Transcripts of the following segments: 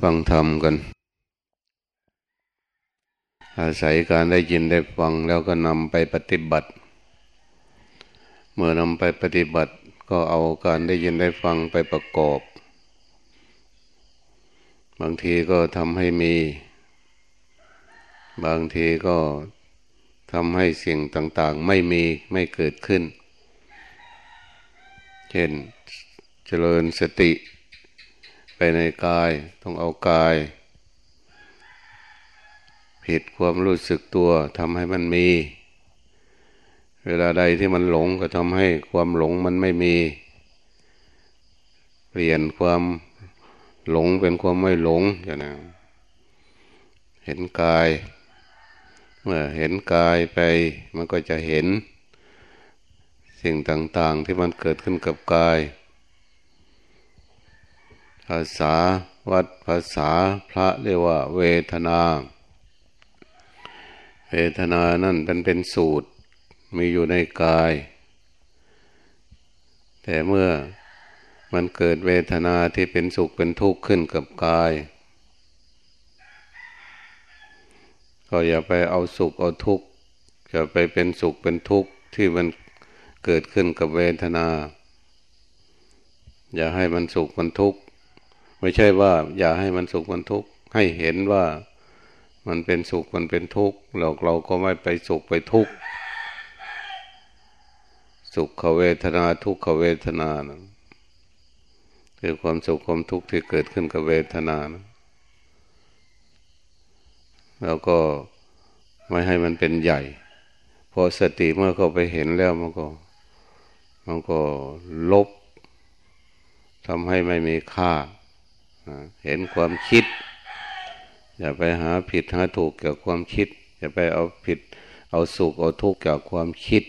ฟังธรรมกัน อาศัยการได้ยินได้ฟังแล้วก็นำไปปฏิบัติ เมื่อนำไปปฏิบัติก็เอาการได้ยินได้ฟังไปประกอบ บางทีก็ทำให้มี บางทีก็ทำให้สิ่งต่างๆ ไม่มีไม่เกิดขึ้น เช่นเจริญสติ ในกาย ต้องเอากาย ผิดความรู้สึกตัวทำให้มันมี เวลาใดที่มันหลงก็ทำให้ความหลงมันไม่มี เปลี่ยนความหลงเป็นความไม่หลงอย่างนั้นเห็นกาย เมื่อเห็นกายไป มันก็จะเห็น สิ่งต่างๆที่มันเกิดขึ้นกับกาย ภาษาวัดภาษาพระเรียกว่า เวทนา เวทนานั่นเป็นเป็นสูตรมีอยู่ในกาย แต่เมื่อมันเกิดเวทนาที่เป็นสุขเป็นทุกข์ขึ้นกับกาย ก็อย่าไปเอาสุขเอาทุกข์อย่าไปเป็นสุขเป็นทุกข์ที่มันเกิดขึ้นกับเวทนา อย่าให้มันสุขมันทุกข์ ไม่ใช่ว่า อย่าให้มันสุขมันทุกข์ให้เห็นว่ามันเป็นสุขมันเป็นทุกข์เราเราก็ไม่ไปสุขไปทุกข์สุขเวทนาทุกขเวทนานะคือความสุขความทุกข์ที่เกิดขึ้นกับเวทนานะแล้วก็ไม่ให้มันเป็นใหญ่ พอสติเมื่อเขาไปเห็นแล้วมันก็ มันก็ลบทำให้ไม่มีค่า เห็นความคิด อย่าไปหาผิดหาถูกเกี่ยวกับความคิด อย่าไปเอาผิด เอาสุขเอาทุกข์เกี่ยวกับความคิด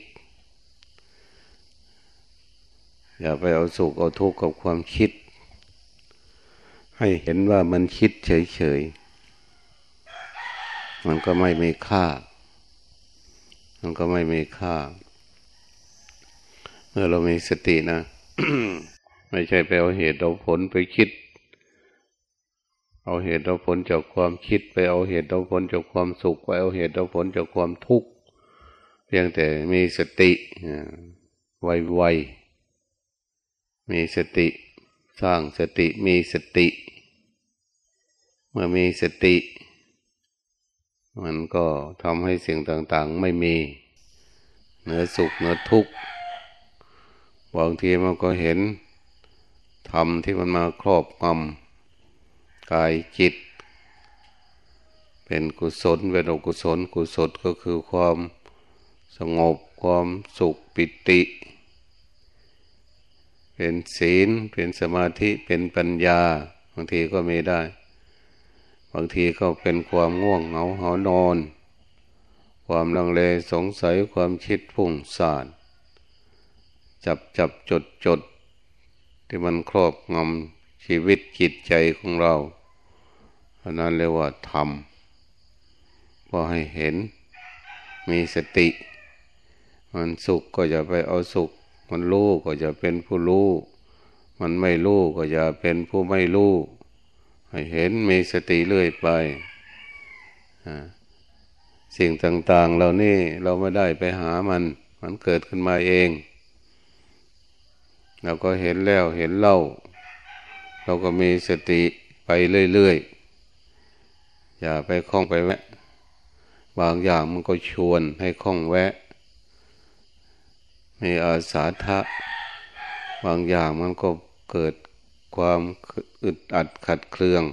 อย่าไปเอาสุขเอาทุกข์กับความคิด ให้เห็นว่ามันคิดเฉยๆ มันก็ไม่มีค่า มันก็ไม่มีค่า เมื่อเรามีสตินะ ไม่ใช่ไปเอาเหตุเอาผลไปคิด เอาเหตุเอาผลจากความคิดไปเอาเหตุเอาผลจากความสุขไปเอาเหตุเอาผลจากความทุกข์เพียงแต่มีสติไวๆมีสติ สร้างสติมีสติ เมื่อมีสติ มันก็ทำให้สิ่งต่างๆไม่มีเหนือสุขเหนือทุกข์บางทีมันก็เห็นธรรมที่มันมาครอบงำ กายจิต เป็นกุศลเป็นอกุศลกุศลก็คือความสงบความสุขปิติ เป็นศีลเป็นสมาธิเป็นปัญญา บางทีก็มีได้ บางทีก็เป็นความง่วงเหงาหานอน ความลังเลสงสัยความคิดพุ่งสานจับจับจดจดที่มันครอบงำชีวิตจิตใจของเรา ราะนั้นเรียกว่าธรรมพอให้เห็นมีสติ มันสุขก็อย่าไปเอาสุข มันรู้ก็จะเป็นผู้รู้ มันไม่รู้ก็อย่าเป็นผู้ไม่รู้ให้เห็นมีสติเรื่อยไปสิ่งต่างๆเรานี่เราไม่ได้ไปหามัน มันเกิดขึ้นมาเองเราก็เห็นแล้วเห็นเล่า เราก็มีสติไปเรื่อยๆ อย่าไปคล้องไปแวะ บางอย่างมันก็ชวนให้คล้องแวะมีอาสาทะ บางอย่างมันก็เกิดความอึดอัดขัดเครื่อง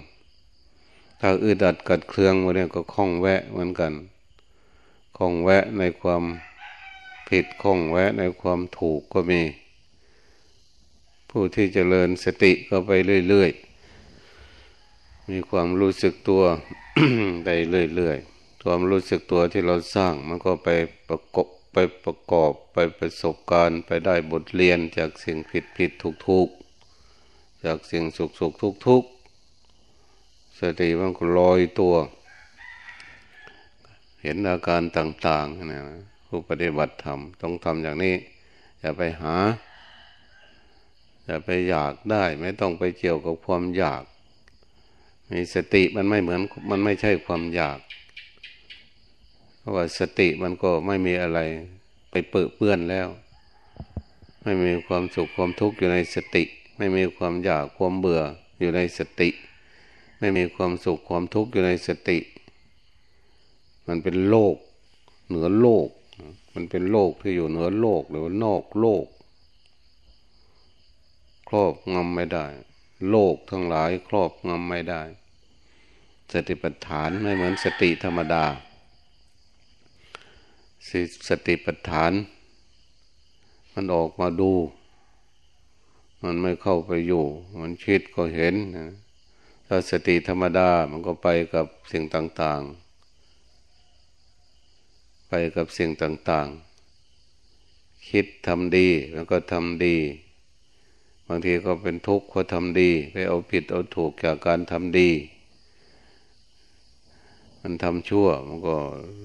ถ้าอึดอัดขัดเครื่องมันเนี่ยก็คล้องแวะเหมือนกันคล้องแวะในความผิดคล้องแวะในความถูกก็มี ผู้ที่จเจริญสติก็ไปเรื่อยๆ มีความรู้สึกตัว ไปเรื่อยๆความรู้สึกตัวที่เราสร้าง มันก็ไปประกบไปประกอบไปประสบการณ์ ไปได้บทเรียนจากสิ่งผิดผิดถูกถูกจากสิ่งสุขสุขทุกทุกสติมันก็ลอยตัว เห็นอาการต่างๆนะผู้ปฏิบัติธรรมต้องทำอย่างนี้ อย่าไปหา อย่าไปอยากได้ ไม่ต้องไปเกี่ยวกับความอยาก มีสติมันไม่เหมือนมันไม่ใช่ความอยาก เพราะว่าสติมันก็ไม่มีอะไรไปเปื้อเปื้อนแล้ว ไม่มีความสุขความทุกข์อยู่ในสติ ไม่มีความอยากความเบื่ออยู่ในสติ ไม่มีความสุขความทุกข์อยู่ในสติ มันเป็นโลก เหนือโลก มันเป็นโลกที่อยู่เหนือโลกหรือว่านอกโลก ครอบงำไม่ได้ โลกทั้งหลายครอบงำไม่ได้ สติปัฏฐานไม่เหมือนสติธรรมดาสติปัฏฐาน มันออกมาดู มันไม่เข้าไปอยู่ มันคิดก็เห็นนะถ้าสติธรรมดามันก็ไปกับสิ่งต่าง ๆ ไปกับสิ่งต่าง ๆ คิดทำดีแล้วก็ทำดี บางทีก็เป็นทุกข์เพราะทำดี ไปเอาผิดเอาถูกจากการทำดี มันทำชั่ว มันก็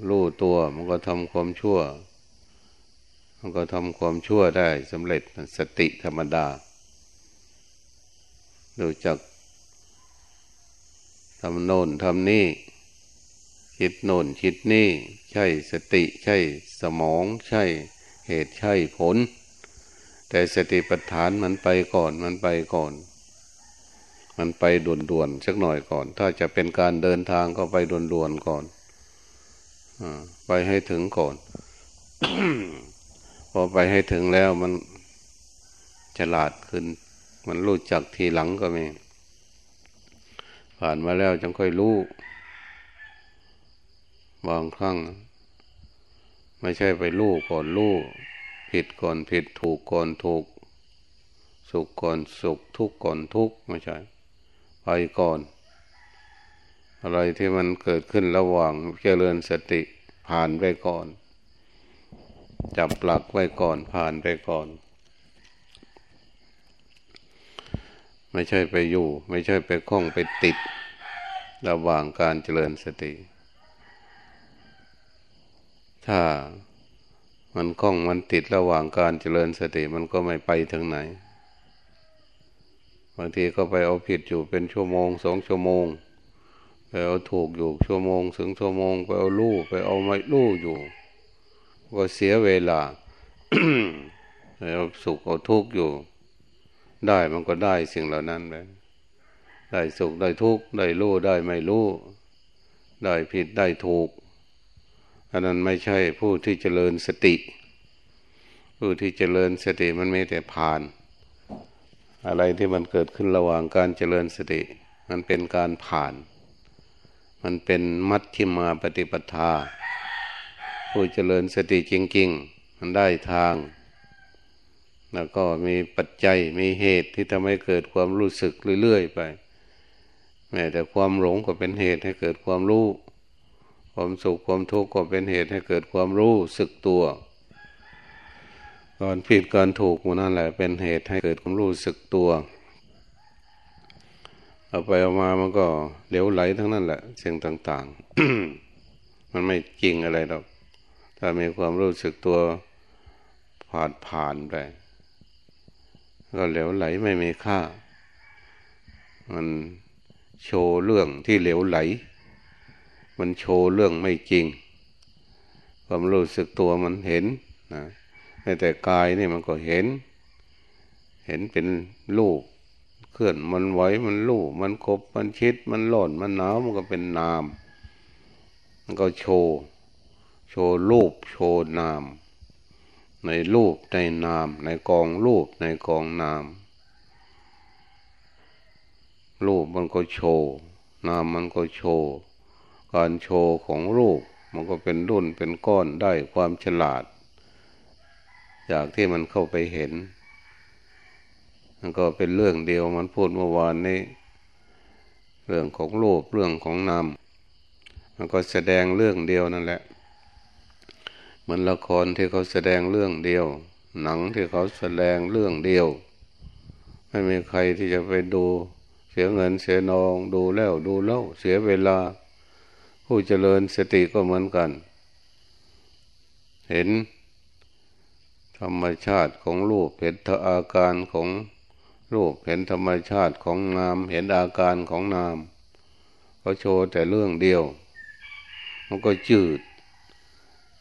รู้ตัว มันก็ทำความชั่ว มันก็ทำความชั่วได้สำเร็จสติธรรมดารู้จักทำโน่นทำนี่ คิดโน่นคิดนี่ ใช่สติใช่สมอง ใช่เหตุใช่ผล แต่สติปัฏฐานมันไปก่อนมันไปก่อน มันไปด่วนๆสักหน่อยก่อน ถ้าจะเป็นการเดินทางก็ไปด่วนๆก่อนอไปให้ถึงก่อน พอไปให้ถึงแล้วมันฉลาดขึ้น มันรู้จักทีหลังก็มี ผ่านมาแล้วจังค่อยรู้บางครั้ง ไม่ใช่ไปรู้ก่อนรู้ผิดก่อนผิดถูกก่อนถูก สุขก่อนสุขทุกข์ก่อนทุกข์ไม่ใช่ ไปก่อน อะไรที่มันเกิดขึ้นระหว่างเจริญสติผ่านไปก่อน จับหลักไว้ก่อนผ่านไปก่อน ไม่ใช่ไปอยู่ ไม่ใช่ไปคล้องไปติด ระหว่างการเจริญสติ ถ้ามันคล้องมันติดระหว่างการเจริญสติมันก็ไม่ไปถึงไหน บางทีก็ไปเอาผิดอยู่เป็นชั่วโมงสองชั่วโมง ไปเอาถูกอยู่ชั่วโมงถึงชั่วโมง ไปเอาลู่ไปเอาไม่ลู่อยู่ ก็เสียเวลาไปเอาสุขเอาทุกข์อยู่ ได้มันก็ได้สิ่งเหล่านั้นไปได้สุขได้ทุกข์ได้รู้ได้ไม่รู้ได้ผิดได้ถูก อันนั้นไม่ใช่ผู้ที่เจริญสติ ผู้ที่เจริญสติมันไม่แต่ผ่าน อะไรที่มันเกิดขึ้นระหว่างการเจริญสติ มันเป็นการผ่าน มันเป็นมัชฌิมาปฏิปทา ผู้เจริญสติจริง ๆ มันได้ทาง แล้วก็มีปัจจัยมีเหตุที่ทำให้เกิดความรู้สึกเรื่อยๆไป แม้แต่ความหลงก็เป็นเหตุให้เกิดความรู้ ความสุขความทุกข์ก็เป็นเหตุให้เกิดความรู้สึกตัว การผิดการถูกมันนั่นแหละ เป็นเหตุให้เกิดความรู้สึกตัวเอาไปเอามามันก็เหลวไหลทั้งนั้นแหละสิ่งต่าง ๆ มันไม่จริงอะไรหรอกถ้ามีความรู้สึกตัวผ่านผ่านไปก็เหลวไหลไม่มีค่า มันโชว์เรื่องที่เหลวไหล มันโชว์เรื่องไม่จริง ความรู้สึกตัวมันเห็นนะ แต่กายนี่มันก็เห็น เห็นเป็นรูปเคลื่อนมันไหวมันรูปมันคบมันชิดมันหล่นมันหนาวมันก็เป็นนาม มันก็โชว์โชว์รูปโชว์นาม ในรูปในนาม ในกองรูปในกองนามรูปมันก็โชว์นามมันก็โชว์การโชว์ของรูปมันก็เป็นรุ่นเป็นก้อนได้ความฉลาด จากที่มันเข้าไปเห็น มันก็เป็นเรื่องเดียวมันพูดเมื่อวานนี้ เรื่องของรูปเรื่องของนามมันก็แสดงเรื่องเดียวนั่นแหละเหมันละครที่เขาแสดงเรื่องเดียว หนังที่เขาแสดงเรื่องเดียว ไม่มีใครที่จะไปดูเสียเงินเสียนองดูแล้วดูเล่าเสียเวลา ผู้เจริญสติก็เหมือนกัน เห็น ธรรมชาติของรูปเห็นอาการของรูปเห็นธรรมชาติของนาม เห็นอาการของนามเขาโชว์แต่เรื่องเดียว มันก็จืด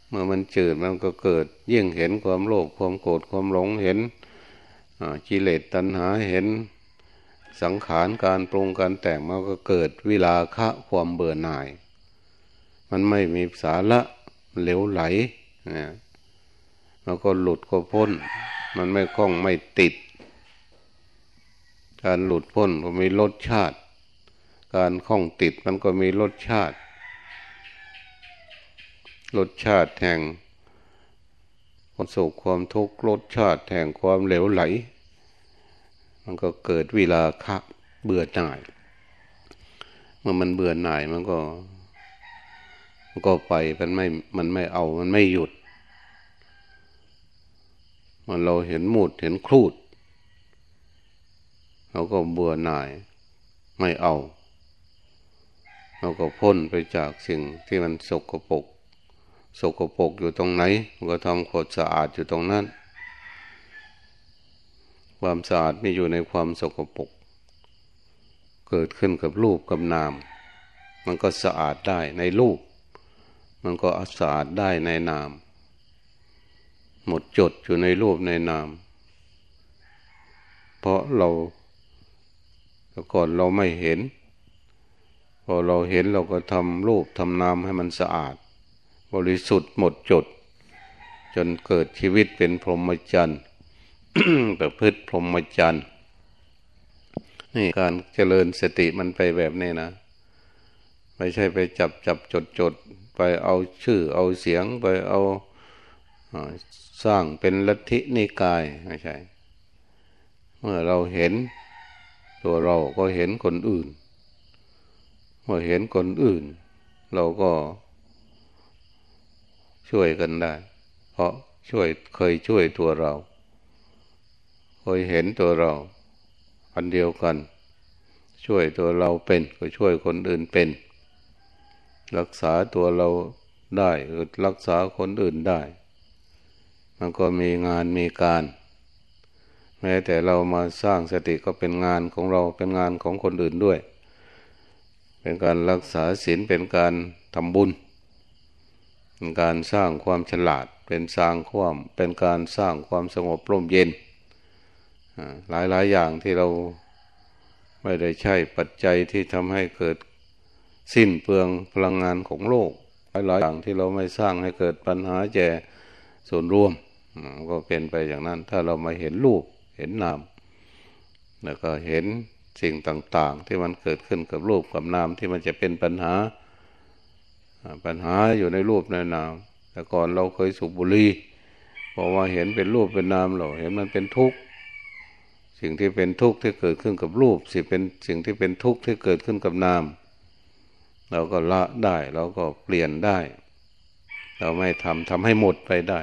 เมื่อมันจืดมันก็เกิด ยิ่งเห็นความโลภความโกรธความหลงเห็นกิเลสตัณหาเห็นสังขารการปรุงการแต่งมันก็เกิดวิลาคะความเบื่อหน่าย มันไม่มีสาระเหลวไหลนะ มันก็หลุดก็พ้น มันไม่คล้องไม่ติด การหลุดพ้นก็มีรสชาติ การคล้องติดมันก็มีรสชาติ รสชาติแห่งความสุขความทุกข์รสชาติแห่งความเหลวไหล มันก็เกิดเวลาคักเบื่อหน่าย เมื่อมันเบื่อหน่ายมันก็ มันก็ไปมันไม่ มันไม่เอามันไม่หยุด มันเราเห็นหมูดเห็นครูดเราก็เบื่อหน่ายไม่เอา เราก็พ้นไปจากสิ่งที่มันสกปรกสกปรกอยู่ตรงไหนก็ทำขดสะอาดอยู่ตรงนั้น ความสะอาดม่อยู่ในความสกปรกเกิดขึ้นกับรูปกับนาม มันก็สะอาดได้ในรูป มันก็สะอาดได้ในนาม หมดจดอยู่ในรูปในนาม เพราะเราแต่ก่อนเราไม่เห็น พอเราเห็นเราก็ทำรูปทำนามให้มันสะอาด บริสุทธิ์หมดจด จนเกิดชีวิตเป็นพรหมจรรย์ประพฤติพรหมจรรย์นี่การเจริญสติมันไปแบบนี้นะ ไม่ใช่ไปจับจับจดจดไปเอาชื่อเอาเสียงไปเอา สร้างเป็นลัทธินิกายไม่ใช่ เมื่อเราเห็น ตัวเราก็เห็นคนอื่น เมื่อเห็นคนอื่น เราก็ช่วยกันได้ เพราะช่วยเคยช่วยตัวเรา เคยเห็นตัวเรา อันเดียวกัน ช่วยตัวเราเป็นก็ช่วยคนอื่นเป็น รักษาตัวเราได้รักษาคนอื่นได้ มันก็มีงานมีการ แม้แต่เรามาสร้างสติก็เป็นงานของเราเป็นงานของคนอื่นด้วย เป็นการรักษาศีลเป็นการทำบุญ เป็นการสร้างความฉลาด เป็นสร้างความเป็นการสร้างความสงบร่มเย็น หลายหลายอย่างที่เราไม่ได้ใช่ปัจจัยที่ทำให้เกิดสิ้นเปลืองพลังงานของโลก หลายหลายอย่างที่เราไม่สร้างให้เกิดปัญหาแก่ส่วนรวม ก็เป็นไปอย่างนั้น ถ้าเรามาเห็นรูปเห็นนามแล้วก็เห็นสิ่งต่าง ๆ ที่มันเกิดขึ้นกับรูปกับนามที่มันจะเป็นปัญหา ปัญหาอยู่ในรูปในนาม แต่ก่อนเราเคยสูบบุหรี่พอว่าเห็นเป็นรูปเป็นนามเราเห็นมันเป็นทุกข์สิ่งที่เป็นทุกข์ที่เกิดขึ้นกับรูปสิเป็นสิ่งที่เป็นทุกข์ที่เกิดขึ้นกับนาม เราก็ละได้เราก็เปลี่ยนได้ เราไม่ทำทำให้หมดไปได้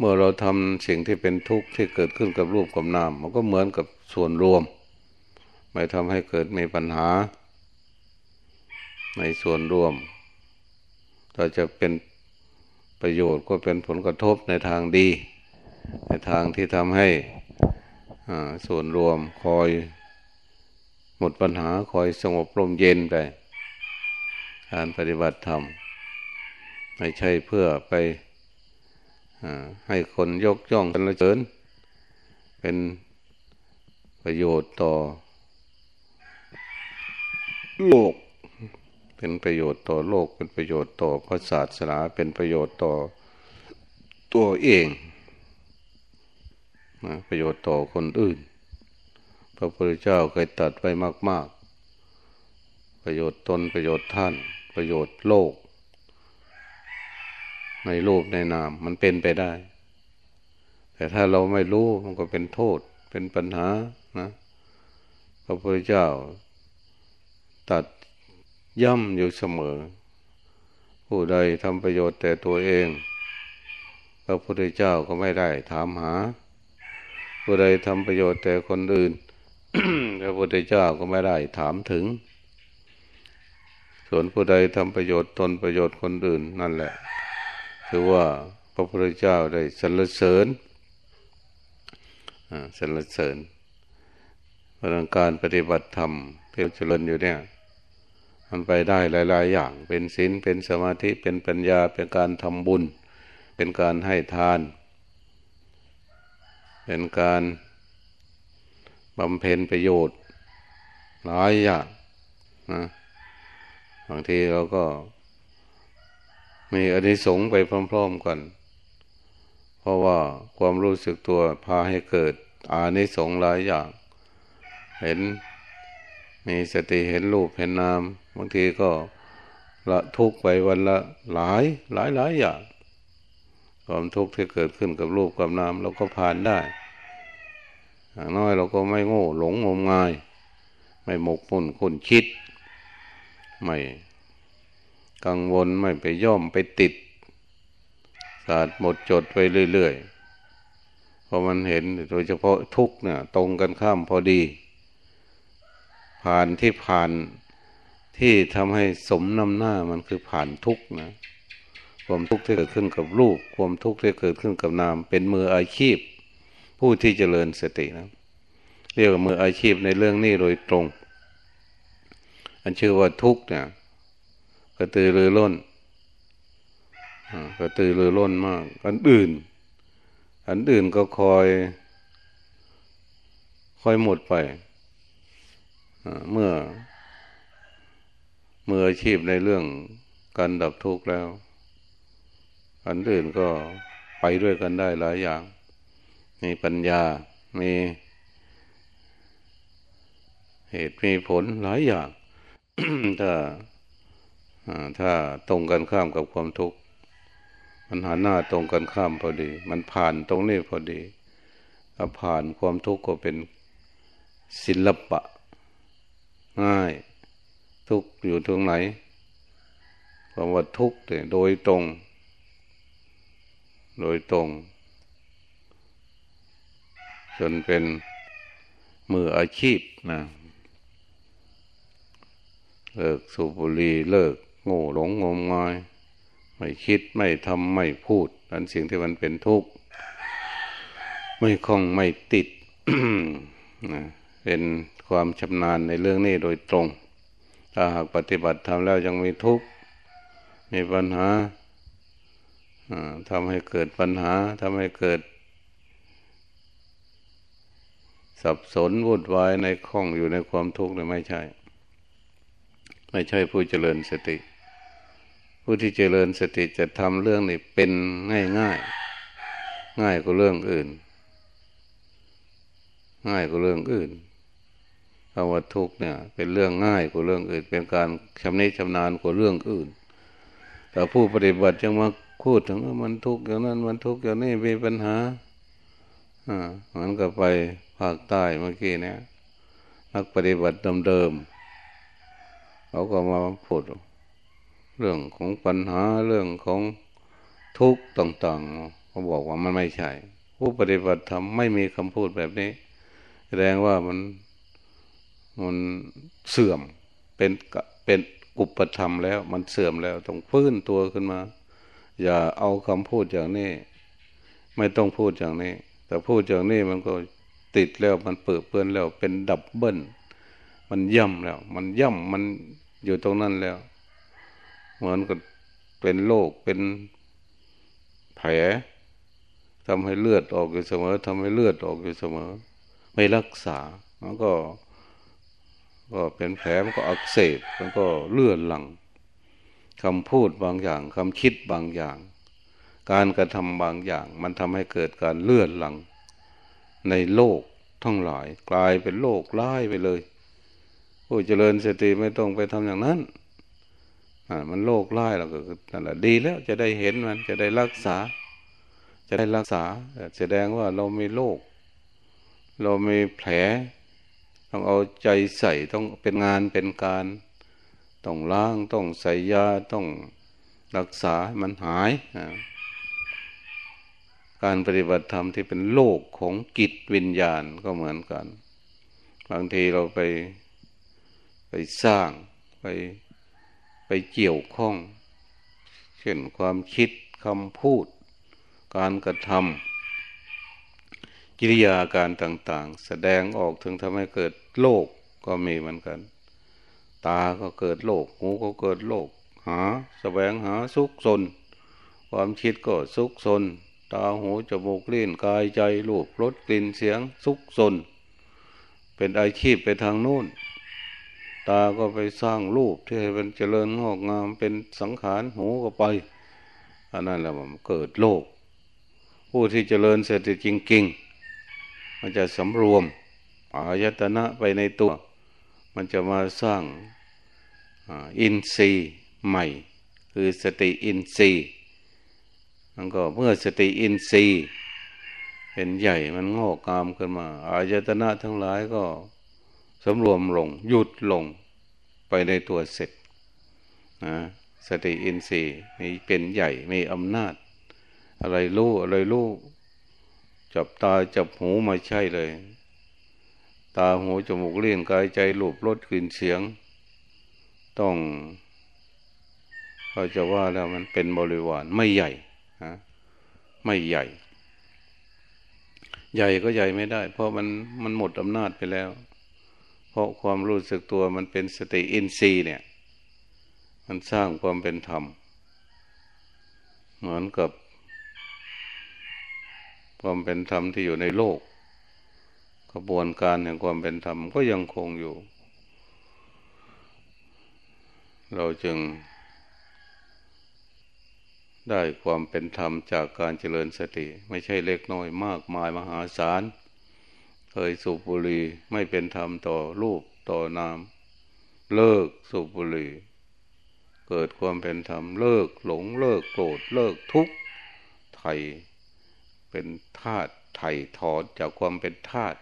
เมื่อเราทำสิ่งที่เป็นทุกข์ที่เกิดขึ้นกับรูปกับนาม มันก็เหมือนกับส่วนรวม ไม่ทำให้เกิดมีปัญหา ในส่วนรวมเราจะเป็นประโยชน์ก็เป็นผลกระทบในทางดี ในทางที่ทำให้ส่วนรวมคอยหมดปัญหาคอยสงบลมเย็นไปการปฏิบัติธรรม ไม่ใช่เพื่อไป ให้คนยกย่องกันละเจินเป็นประโยชน์ต่อ โลก เป็นประโยชน์ต่อโลก เป็นประโยชน์ต่อพระศาสนาเป็นประโยชน์ต่อตัวเองนะประโยชน์ต่อคนอื่น พระพุทธเจ้าเคยตัดไว้มาก ๆ ประโยชน์ตนประโยชน์ท่าน ประโยชน์โลก ในรูปในนาม มันเป็นไปได้ แต่ถ้าเราไม่รู้มันก็เป็นโทษ เป็นปัญหานะพระพุทธเจ้า ตัดย่ำอยู่เสมอ ผู้ใดทำประโยชน์แต่ตัวเอง พระพุทธเจ้าก็ไม่ได้ถามหา ผู้ใดทำประโยชน์แต่คนอื่นพระพุทธเจ้าก็ไม่ได้ถามถึง ส่วนผู้ใดทำประโยชน์ตนประโยชน์คนอื่นนั่นแหละ คือว่าพระพุทธเจ้าได้สรรเสริญสรรเสริญพลังการปฏิบัติธรรมเพื่อเจริญอยู่เนี่ยมันไปได้หลาย ๆ อย่าง เป็นศีลเป็นสมาธิเป็นปัญญาเป็นการทำบุญ เป็นการให้ทาน เป็นการบำเพ็ญประโยชน์ หลายอย่างนะบางทีเราก็ มีอนิสงส์ไปพร้อมๆกัน เพราะว่าความรู้สึกตัวพาให้เกิดอานิสงส์หลายอย่าง เห็นมีสติเห็นรูปเห็นนามบางทีก็ละทุกไปวันละหลายหลายหลายอย่างความทุกข์ที่เกิดขึ้นกับรูปกับนามเราก็ผ่านได้อย่างน้อยเราก็ไม่โง่หลงงมงาย ไม่หมกมุ่นคุณคิด ไม่ กังวลไม่ไปย่อมไปติดศาสตร์หมดจดไปเรื่อยๆพอมันเห็นโดยเฉพาะทุกเนี่ยตรงกันข้ามพอดี ผ่านที่ผ่านที่ทำให้สมน้ำหน้ามันคือผ่านทุกนะความทุกข์ที่เกิดขึ้นกับรูป ความทุกข์ที่เกิดขึ้นกับนาม เป็นมืออาชีพ ผู้ที่เจริญสตินะ เรียกว่ามืออาชีพในเรื่องนี้โดยตรง อันชื่อว่าทุกข์เนี่ย กระตือรือร้นกระตือรือร้นมาก อันอื่น อันอื่นก็คอย คอยหมดไปเมื่อ เมืออาชีพในเรื่องการดับทุกข์แล้ว อันอื่นก็ไปด้วยกันได้หลายอย่าง มีปัญญา มีเหตุมีผลหลายอย่าง ถ้า ถ้าตรงกันข้ามกับความทุกข์มันหันหน้าตรงกันข้ามพอดี มันผ่านตรงนี้พอดีถ้าผ่านความทุกข์ก็เป็นศิลปะ ง่าย ทุกอยู่ตรงไหนคำว่าทุกเนี่ยโดยตรง โดยตรง จนเป็นมืออาชีพนะเลิกสูบบุหรี่เลิก โง่หลงงมงาย ไม่คิดไม่ทำไม่พูดนั่นสิ่งที่มันเป็นทุกข์ไม่คล้องไม่ติดนะเป็นความชำนาญในเรื่องนี้โดยตรง ถ้าหากปฏิบัติทำแล้วยังมีทุกข์มีปัญหาทำให้เกิดปัญหาทำให้เกิด สับสนวุ่นวายในข้องอยู่ในความทุกข์เลยไม่ใช่ ไม่ใช่ผู้เจริญสติ ผู้ที่เจริญสติจะทำเรื่องนี้เป็นง่ายง่ายง่ายกว่าเรื่องอื่น ง่ายกว่าเรื่องอื่นคำว่าทุกเนี่ย เป็นเรื่องง่ายกว่าเรื่องอื่น เป็นการชำนิชำนาญกว่าเรื่องอื่น แต่ผู้ปฏิบัติยังมาพูดถึงว่ามันทุกข์อย่างนั้นมันทุกข์อย่างนี้มีปัญหาอ่ามันก็ไปภาคใต้เมื่อกี้เนี่ยนักปฏิบัติเดิมๆเขาก็มาพูด เรื่องของปัญหาเรื่องของทุกข์ต่างๆเขาบอกว่ามันไม่ใช่ ผู้ปฏิบัติทำไม่มีคำพูดแบบนี้ แสดงว่ามันมันเสื่อมเป็นเป็นกุปธรรมแล้ว มันเสื่อมแล้วต้องฟื้นตัวขึ้นมา อย่าเอาคำพูดอย่างนี้ ไม่ต้องพูดอย่างนี้ แต่พูดอย่างนี้มันก็ติดแล้วมันเปิดเปื้อนแล้วเป็นดับเบิ้ลมันย่ำแล้ว มันย่ำมันอยู่ตรงนั้นแล้ว เหมือนกับเป็นโรคเป็นแผลทำให้เลือดออกอยู่เสมอทำให้เลือดออกอยู่เสมอ ไม่รักษามันก็ ก็เป็นแผลมันก็อักเสบมันก็เลื่อนหลังคำพูดบางอย่างคำคิดบางอย่าง การกระทำบางอย่าง มันทำให้เกิดการเลื่อนหลัง ในโลกทั้งหลาย กลายเป็นโลกร้ายไปเลย ผู้เจริญสติไม่ต้องไปทำอย่างนั้น มันโลกร้ายแล้วก็นั่นแหละดีแล้วจะได้เห็นมันจะได้รักษา จะได้รักษาแสดงว่าเรามีโรคเรามีแผล ต้องเอาใจใส่ต้องเป็นงานเป็นการ ต้องล้างต้องใส่ยาต้องรักษามันหาย การปฏิบัติธรรมที่เป็นโลกของกิจวิญญาณก็เหมือนกัน บางทีเราไปไปสร้างไป ไปเกี่ยวข้อง เช่นความคิดคำพูด การกระทำกิริยาการต่าง ๆ แสดงออกถึงทำให้เกิดโลกก็มีเหมือนกัน ตาก็เกิดโลกหูก็เกิดโลกหาสแสวงหาสุขสนความคิดก็สุขสนตาหูจมูกลิ้นกายใจรูปรสกลิ่นเสียงสุขสนเป็นอาชีพไปทางนู้น ตาก็ไปสร้างรูปที่ให้เป็นเจริญงอกงามเป็นสังขารหูก็ไปอันนั้นแหละมันเกิดโลก ผู้ที่เจริญเสร็จจริงๆ มันจะสำรวมอายตนะไปในตัว มันจะมาสร้างอินทรีย์ใหม่ คือสติอินทรีย์มันก็เมื่อสติอินทรีย์เป็นใหญ่มันงอกงามขึ้นมาอายตนะทั้งหลายก็ สำรวมลง หยุดลงไปในตัวเสร็จนะสติอินทรีย์มีเป็นใหญ่มีอำนาจ อะไรรู้อะไรรู้จับตาจับหูมาใช่เลย ตาหูจมูกเลี้ยงกายใจหลูบรสกลิ่นเสียง ต้องเขาจะว่าแล้วมันเป็นบริวารไม่ใหญ่ฮะไม่ใหญ่ ใหญ่ก็ใหญ่ไม่ได้ เพราะมันมันหมดอำนาจไปแล้ว ราะความรู้สึกตัวมันเป็นสติอินทรีย์เนี่ย มันสร้างความเป็นธรรม เหมือนกับความเป็นธรรมที่อยู่ในโลกกระบวนการแห่งความเป็นธรรมก็ยังคงอยู่ เราจึง ได้ความเป็นธรรมจากการเจริญสติ ไม่ใช่เล็กน้อยมากมายมหาศาล เคยสูบบุหรี่ไม่เป็นธรรมต่อรูปต่อนาม เลิกสูบบุหรี่ เกิดความเป็นธรรมเลิกหลงเลิกโกรธเลิกทุกข์ไถ่เป็นธาตุไถ่ถอนจากความเป็นธาตุ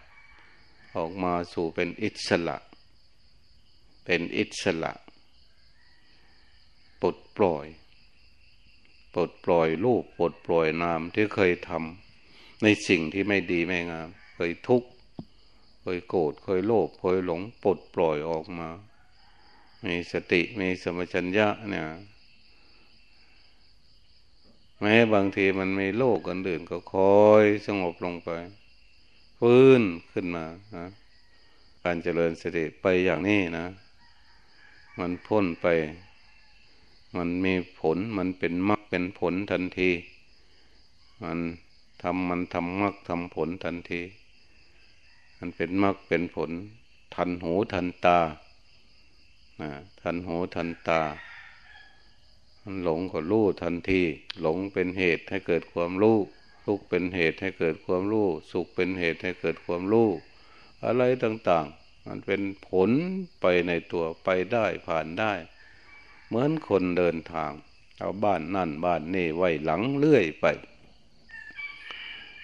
ออกมาสู่เป็นอิสระ เป็นอิสระปลดปล่อย ปลดปล่อยรูปปลดปล่อยนามที่เคยทำในสิ่งที่ไม่ดีไม่งาม เคยทุกข์ เคยโกรธเคยโลภเคยหลงปลดปล่อยออกมา มีสติมีสมชัญญะเนี่ยแม้บางทีมันมีโลกกันอื่นก็คอยสงบลงไปฟื้นขึ้นมานะการเจริญสติไปอย่างนี้นะ มันพ้นไป มันมีผลมันเป็นมรรคเป็นผลทันที มันทำมันทำมรรคทำผลทันที มันเป็นมรรคเป็นผล ทันหูทันตาทันหูทันตา มันหลงก็รู้ทันที หลงเป็นเหตุให้เกิดความรู้ทุกเป็นเหตุให้เกิดความรู้ สุขเป็นเหตุให้เกิดความรู้ อะไรต่าง ๆ มันเป็นผลไปในตัวไปได้ผ่านได้ เหมือนคนเดินทาง เอาบ้านนั่นบ้านนี่ไว้หลังเลื่อยไป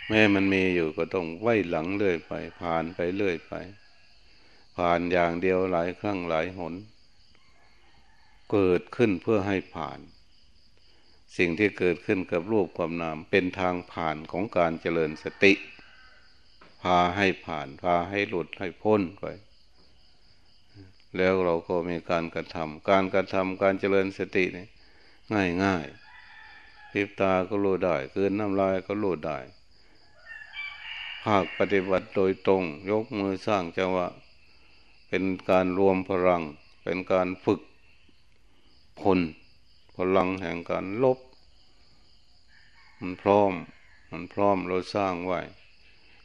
แม้มันมีอยู่ก็ต้องไว้หลังเลื่อยไป ผ่านไปเลื่อยไป ผ่านอย่างเดียวหลายครั้งหลายหน เกิดขึ้นเพื่อให้ผ่าน สิ่งที่เกิดขึ้นกับรูปความนามเป็นทางผ่านของการเจริญสติ พาให้ผ่าน พาให้หลุดให้พ้นไปแล้วเราก็มีการกระทำการกระทำการเจริญสตินี่ง่ายง่ายพิบตาก็รู้ได้คืนน้ำลายก็รู้ได้ ภาคปฏิบัติโดยตรง ยกมือสร้างจังหวะ เป็นการรวมพลัง เป็นการฝึกพลพลังแห่งการลบ มันพร้อม มันพร้อมเราสร้างไว้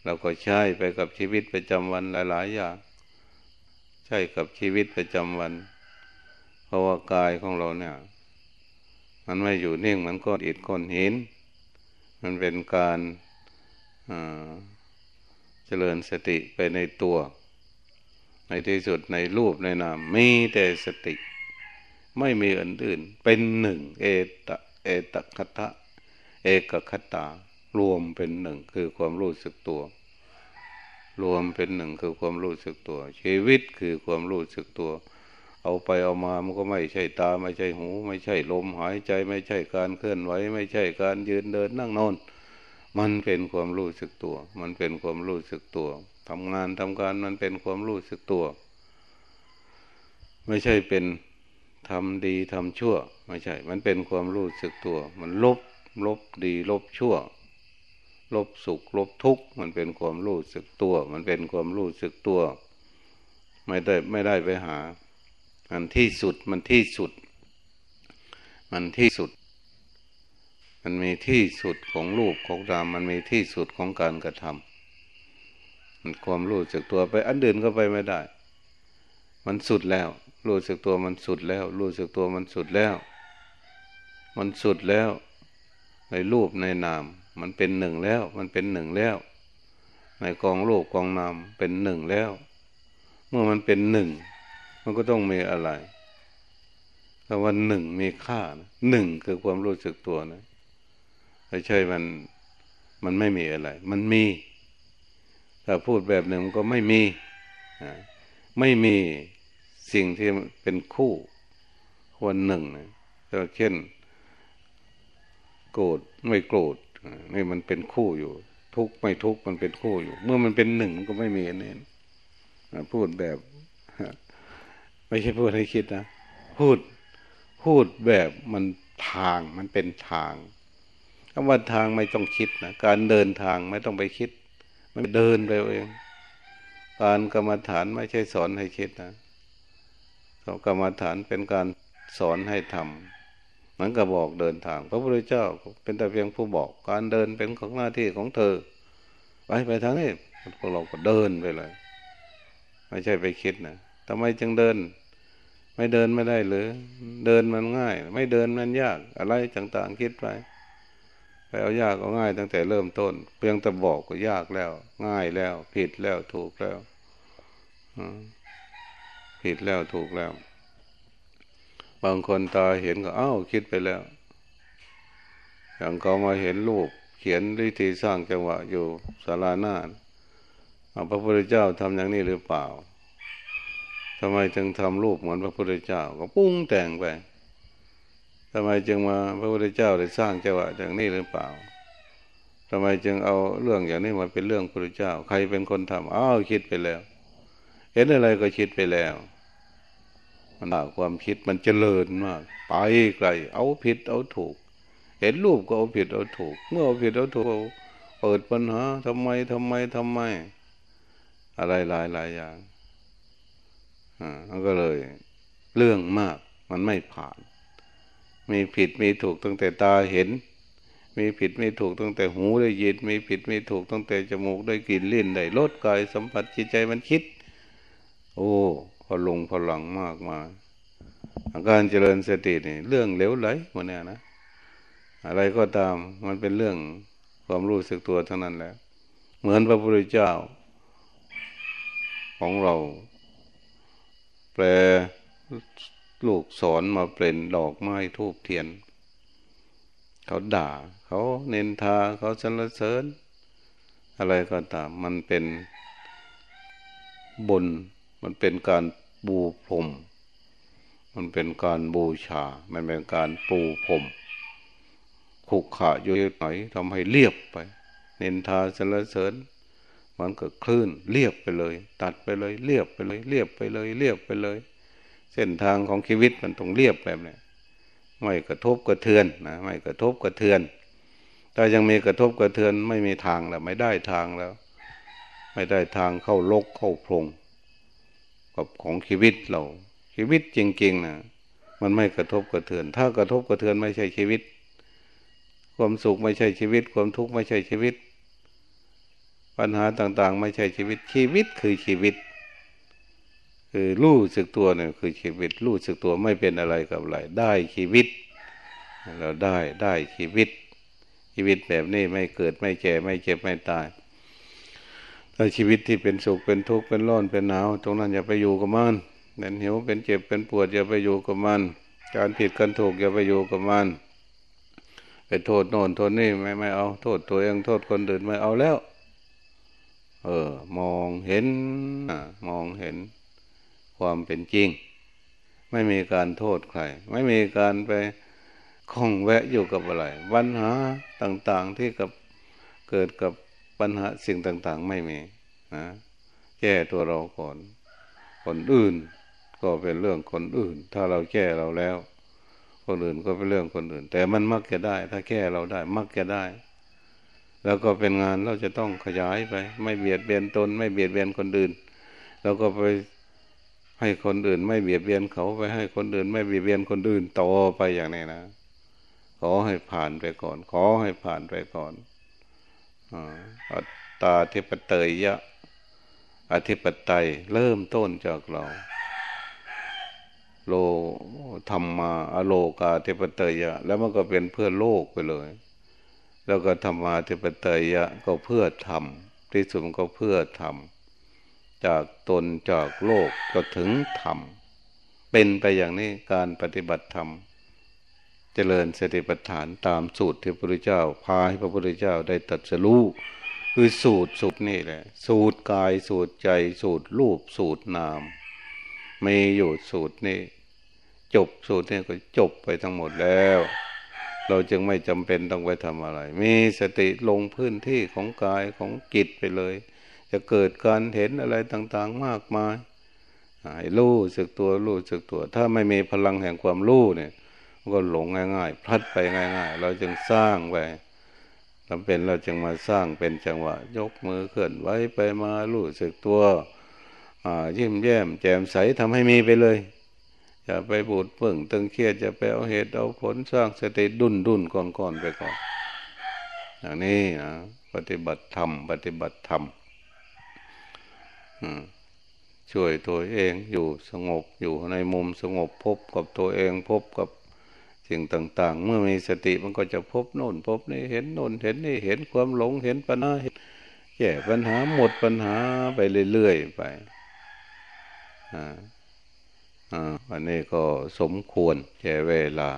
เราก็ใช้ไปกับชีวิตประจำวันหลาย ๆ อย่าง ใช่กับชีวิตประจำวัน เพราะว่ากายของเราเนี่ย มันไม่อยู่นิ่งมันก็อิดก้อนหิน มันเป็นการ เจริญสติไปในตัว ในที่สุดในรูปในนามมีแต่สติ ไม่มีอันอื่น เป็นหนึ่ง เอตเอตคตะเอกคตารวมเป็นหนึ่งคือความรู้สึกตัว รวมเป็นหนึ่งคือความรู้สึกตัว ชีวิตคือความรู้สึกตัว เอาไปเอามามันก็ไม่ใช่ตา ไม่ใช่หู ไม่ใช่ลมหายใจไม่ใช่การเคลื่อนไหวไม่ใช่การยืนเดินนั่งนอน มันเป็นความรู้สึกตัว มันเป็นความรู้สึกตัวทำงานทำการมันเป็นความรู้สึกตัว ไม่ใช่เป็นทำดีทำชั่ว ไม่ใช่ มันเป็นความรู้สึกตัว มันลบลบดี ลบชั่ว ลบสุข ลบทุกข์ มันเป็นความรู้สึกตัว มันเป็นความรู้สึกตัว ไม่ได้ไม่ได้ไปหามันที่สุดมันที่สุด มันที่สุด มันมีที่สุดของรูปของนามมันมีที่สุดของการกระทำมันความรู้จากตัวไปอันเดินก็ไปไม่ได้ มันสุดแล้ว รู้สึกตัวมันสุดแล้ว รู้สึกตัวมันสุดแล้ว มันสุดแล้ว ในรูปในนาม มันเป็นหนึ่งแล้ว มันเป็นหนึ่งแล้ว ในกองรูปกองนามเป็นหนึ่งแล้ว เมื่อมันเป็นหนึ่งมันก็ต้องมีอะไรคำว่าหนึ่งมีค่านหนึ่งคือความรู้สึกตัวนะ ไม่ใช่มันมันไม่มีอะไร มันมี ถ้าพูดแบบหนึ่งก็ไม่มีไม่มีสิ่งที่เป็นคู่ควรหนึ่งนะเช่น โกรธไม่โกรธนี่มันเป็นคู่อยู่ ทุกไม่ทุกมันเป็นคู่อยู่ เมื่อมันเป็นหนึ่งก็ไม่มีนี่พูดแบบ ไม่ใช่พูดให้คิดนะพูดพูดแบบมันทางมันเป็นทาง คำว่าทางไม่ต้องคิดนะการเดินทางไม่ต้องไปคิด มันเดินไปเอง การกรรมฐานไม่ใช่สอนให้คิดนะกรรมฐานเป็นการสอนให้ทำมันก็บอกเดินทาง พระพุทธเจ้าเป็นแต่เพียงผู้บอก การเดินเป็นของหน้าที่ของเธอ ไปไปทางนี้พวกเราก็เดินไปเลย ไม่ใช่ไปคิดนะทำไมจึงเดิน ไม่เดินไม่ได้หรือ เดินมันง่าย ไม่เดินมันยาก อะไรต่างๆคิดไป ไปเอายากเอาง่ายตั้งแต่เริ่มต้น เพียงแต่บอกก็ยากแล้ว ง่ายแล้ว ผิดแล้วถูกแล้วผิดแล้วถูกแล้ว บางคนตาเห็นก็อ้าวคิดไปแล้ว อย่างก็มาเห็นรูปเขียนวิธีสร้างจังหวะอยู่ศาลาน้าพระพุทธเจ้าทำอย่างนี้หรือเปล่าทำไมจึงทำรูปเหมือนพระพุทธเจ้า ก็ปุ้งแต่งไป ทำไมจึงมาพระพุทธเจ้าได้สร้างจังหวะอย่างนี้หรือเปล่าทำไมจึงเอาเรื่องอย่างนี้มาเป็นเรื่องพระพุทธเจ้า ใครเป็นคนทำอ้าวคิดไปแล้ว เห็นอะไรก็คิดไปแล้วมันความคิดมันเจริญมากไปไกลเอาผิดเอาถูก เห็นรูปก็เอาผิดเอาถูก เมื่อเอาผิดเอาถูกเปิดปัญหาทำไมทำไมทำไม อะไรหลายหลายอย่างมันก็เลย เรื่องมากมันไม่ผ่าน มีผิดมีถูกตั้งแต่ตาเห็น มีผิดมีถูกตั้งแต่หูได้ยิน มีผิดมีถูกตั้งแต่จมูกได้กลิ่นลิ้นได้รสกายสัมผัสจิตใจมันคิด โอ้พอลงพลังมากมาอาการเจริญสตินี่เรื่องเหลวไหลหมดเนี่ยนะอะไรก็ตามมันเป็นเรื่องความรู้สึกตัวเทั้งนั้นแหละเหมือนพระพุทธเจ้า ของเรา แปล ลูกสอนมาเป็นดอกไม้ทูบเทียน เขาด่า เขาเนินทาเขาสรรเสริญ อะไรก็ตาม มันเป็นบุญมันเป็นการบูพรม มันเป็นการบูชา มันเป็นการปูพรมขุกขะอยู่ไหนทำให้เรียบไป เนินทาสรรเสริญ มันก็คลื่นเรียบไปเลย ตัดไปเลย เรียบไปเลย เรียบไปเลย เรียบไปเลย เส้นทางของชีวิตมันต้องเรียบแบบนี้ไม่กระทบกระเทือนนะไม่กระทบกระเทือนถ้ายังมีกระทบกระเทือนไม่มีทางแล้วไม่ได้ทางแล้ว ไม่ได้ทางเข้าลกเข้าพงกับของชีวิตเราชีวิตจริงๆนะมันไม่กระทบกระเทือน ถ้ากระทบกระเทือนไม่ใช่ชีวิต ความสุขไม่ใช่ชีวิต ความทุกข์ไม่ใช่ชีวิต ปัญหาต่างๆ ไม่ใช่ชีวิตชีวิตคือชีวิต คือรู้สึกตัวเนี่ยคือชีวิตรู้สึกตัวไม่เป็นอะไรกับอะไรได้ชีวิต เราได้ได้ชีวิต ชีวิตแบบนี้ไม่เกิดไม่แก่ไม่เจ็บไม่ตายถ้าชีวิตที่เป็นสุขเป็นทุกข์เป็นร้อนเป็นหนาวตรงนั้นอย่าไปอยู่กับมันเป็นหิวเป็นเจ็บเป็นปวดอย่าไปอยู่กับมัน การผิดกันถูกอย่าไปอยู่กับมันไปโทษโน่นโทษนี่ไม่ไม่เอา โทษตัวเองโทษคนอื่นไม่เอาแล้ว เออ มองเห็นมองเห็น ความเป็นจริง ไม่มีการโทษใคร ไม่มีการไปข้องแวะอยู่กับอะไรปัญหาต่างๆที่กับเกิดกับปัญหาสิ่งต่างๆ ไม่มีนะแก้ตัวเราก่อน คนอื่นก็เป็นเรื่องคนอื่น ถ้าเราแก้เราแล้ว คนอื่นก็เป็นเรื่องคนอื่น แต่มันมักจะได้ ถ้าแก้เราได้มักจะได้ แล้วก็เป็นงานเราจะต้องขยายไป ไม่เบียดเบียนตน ไม่เบียดเบียนคนอื่น เราก็ไป ให้คนอื่นไม่เบียดเบียนเขาไปให้คนอื่น ไม่เบียดเบียนคนอื่นต่อไปอย่างนี้นะขอให้ผ่านไปก่อน ขอให้ผ่านไปก่อนอัตตาธิปเตยยะ อธิปไตยเริ่มต้นจากเรา โลธรรมาอโลกาธิปเตยยะ แล้วมันก็เป็นเพื่อโลกไปเลย แล้วก็ธรรมาธิปไตยยะก็เพื่อธรรมที่สุดก็เพื่อธรรม จากตนจากโลกก็ถึงธรรม เป็นไปอย่างนี้การปฏิบัติธรรม เจริญสติปัฏฐานตามสูตรที่พระพุทธเจ้าพาให้พระพุทธเจ้าได้ตัดสู้คือสูตรสูตรนี่แหละ สูตรกายสูตรใจสูตรรูปสูตรนามมีอยู่สูตรนี้ จบสูตรนี้ก็จบไปทั้งหมดแล้ว เราจึงไม่จำเป็นต้องไปทำอะไร มีสติลงพื้นที่ของกายของจิตไปเลย จะเกิดการเห็นอะไรต่างๆมากมายรู้สึกตัวรู้สึกตัว ถ้าไม่มีพลังแห่งความรู้เนี่ยก็หลงง่ายๆ พลัดไปง่าย ๆ เราจึงสร้างไปจำเป็นเราจึงมาสร้างเป็นจังหวะ ยกมือเคลื่อนไหวไปมารู้สึกตัวยิ้มแย้มแจ่มใสทำให้มีไปเลย อย่าไปบูดเปิ่งตึงเครียดจะไปเอาเหตุเอาผลสร้างสติดุนดุนก่อนก่อนไปก่อนอย่างนี้นะปฏิบัติธรรมปฏิบัติธรรม ช่วยตัวเองอยู่สงบอยู่ในมุมสงบพบกับตัวเองพบกับสิ่งต่าง ๆ เมื่อมีสติมันก็จะพบโน่น พบนี่เห็นโน่นเห็นนี่เห็นความหลงเห็นปัญหาแก้ปัญหาหมดปัญหาไปเรื่อยๆไปอ่าอ่าวันนี้ก็สมควรแก่เวลา